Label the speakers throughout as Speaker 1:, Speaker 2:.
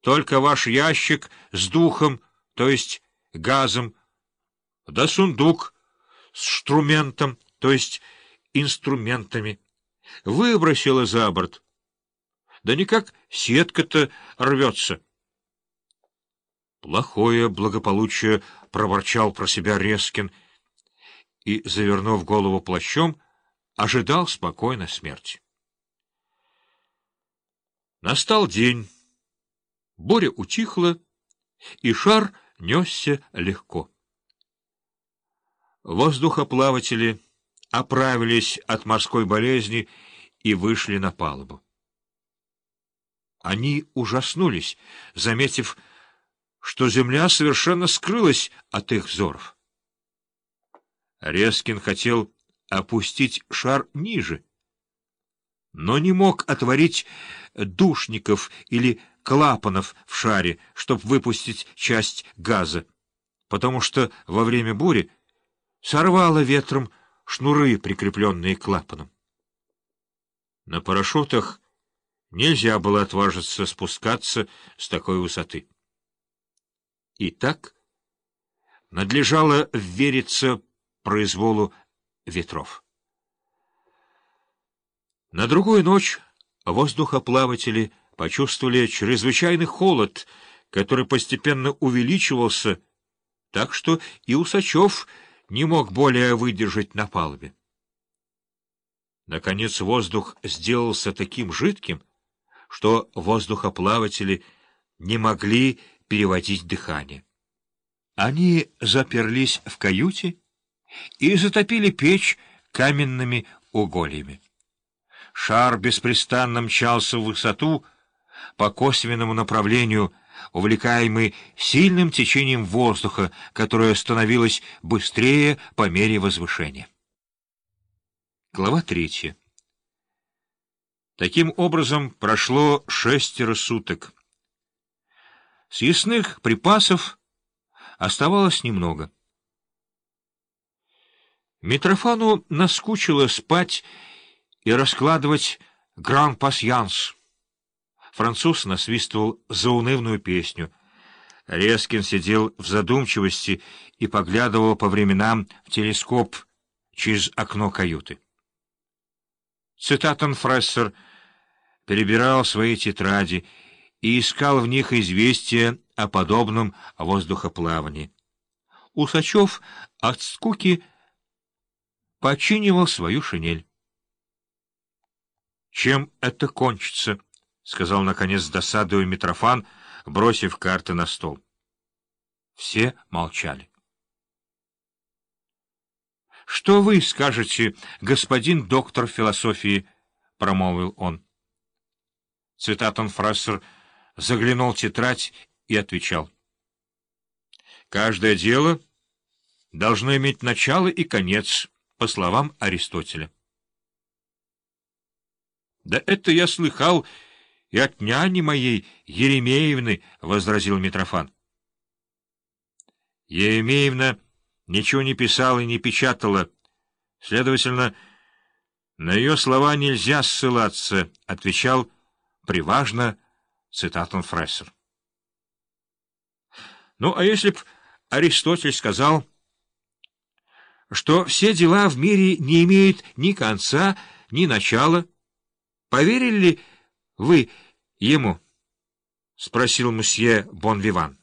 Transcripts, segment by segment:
Speaker 1: Только ваш ящик с духом, то есть газом, да сундук с штрументом, то есть инструментами, выбросила за борт. Да никак сетка-то рвется. Плохое благополучие проворчал про себя Резкин и, завернув голову плащом, ожидал спокойно смерти. Настал день. Боря утихла, и шар несся легко. Воздухоплаватели оправились от морской болезни и вышли на палубу. Они ужаснулись, заметив, что земля совершенно скрылась от их взоров. Резкин хотел опустить шар ниже, но не мог отворить душников или клапанов в шаре, чтобы выпустить часть газа, потому что во время бури сорвало ветром шнуры, прикрепленные к клапанам. На парашютах нельзя было отважиться спускаться с такой высоты. И так надлежало вериться произволу ветров. На другую ночь воздухоплаватели почувствовали чрезвычайный холод, который постепенно увеличивался, так что и Усачев не мог более выдержать на палубе. Наконец воздух сделался таким жидким, что воздухоплаватели не могли переводить дыхание. Они заперлись в каюте и затопили печь каменными угольями. Шар беспрестанно мчался в высоту по косвенному направлению, увлекаемый сильным течением воздуха, которое становилось быстрее по мере возвышения. Глава третья. Таким образом прошло шестеро суток. Съестных припасов оставалось немного. Митрофану наскучило спать и раскладывать гран-пасьянс. Француз насвистывал заунывную песню. Резкин сидел в задумчивости и поглядывал по временам в телескоп через окно каюты. Цитатон Фрессер перебирал свои тетради и искал в них известия о подобном воздухоплавании. Усачев от скуки починивал свою шинель. — Чем это кончится? — сказал, наконец, досадуя Митрофан, бросив карты на стол. Все молчали. — Что вы скажете, господин доктор философии? — промолвил он. Цитатон Фрассер заглянул в тетрадь и отвечал. — Каждое дело должно иметь начало и конец, по словам Аристотеля. — Да это я слыхал и от няни моей Еремеевны, — возразил Митрофан. Еремеевна ничего не писала и не печатала. Следовательно, на ее слова нельзя ссылаться, — отвечал приважно цитатом Фрессер. Ну, а если б Аристотель сказал, что все дела в мире не имеют ни конца, ни начала, поверили ли вы ему? — спросил мсье Бонвиван.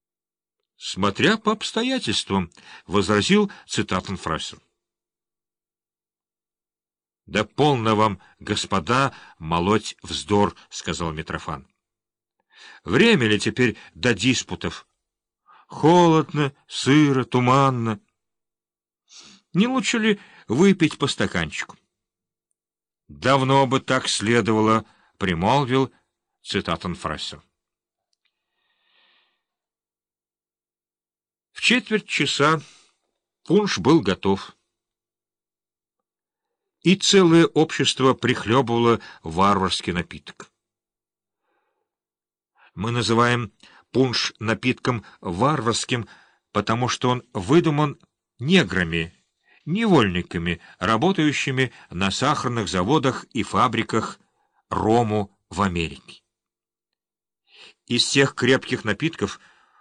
Speaker 1: — Смотря по обстоятельствам, — возразил цитатом Фрессер. — Да полно вам, господа, молоть вздор, — сказал Митрофан. Время ли теперь до диспутов? Холодно, сыро, туманно. Не лучше ли выпить по стаканчику? Давно бы так следовало, — примолвил цитатон Фрессер. В четверть часа пунш был готов. И целое общество прихлебывало варварский напиток. Мы называем пунш напитком варварским, потому что он выдуман неграми, невольниками, работающими на сахарных заводах и фабриках рому в Америке. Из всех крепких напитков